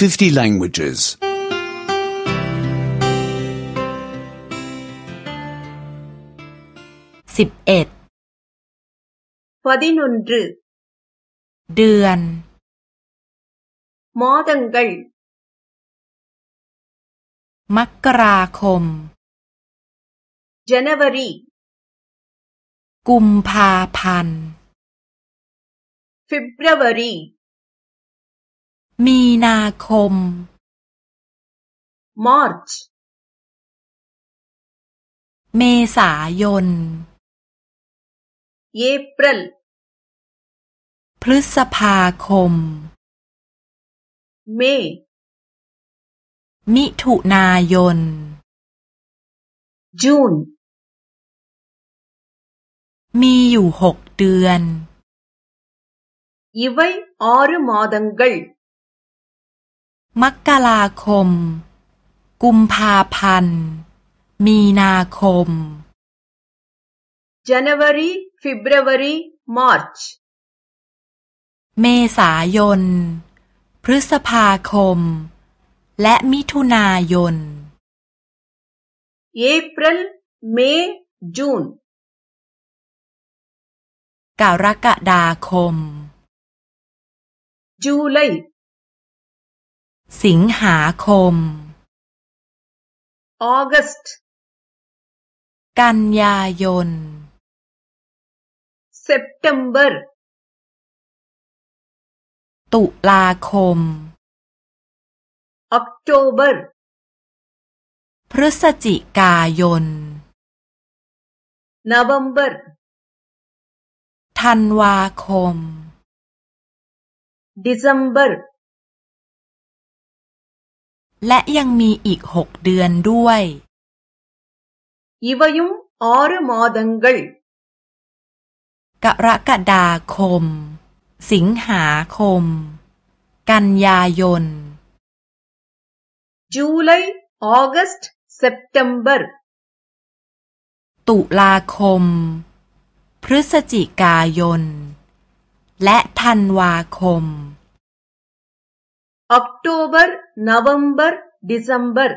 50 languages. สิบเอ็ด பதினொன்று เดือน மாதங்கள் มกราคม ஜனவரி กุมภาพันธ์ பிப்ரவரி มีนาคม மார்ச் เมษายน ஏப்ரல் พฤษภาคม மே มิถุนายน ஜூன் มีอยู่หกเดือน இவை ஆறு மாதங்கள் มกราคม กุมภาพันธ์ มีนาคม January February March เมษายน พฤษภาคม และมิถุนายน April May June กรกฎาคม July สิงหาคม August กันยายน September ตุลาคม October พฤศจิกายน November ธันวาคม December และยังมีอีกหกเดือนด้วยอีวายุมอารุมาดังกลกรกฎาคม สิงหาคม กันยายนจู July August September ตุลาคม พฤศจิกายน และธันวาคม अक्टोबर नवंबर दिसंबर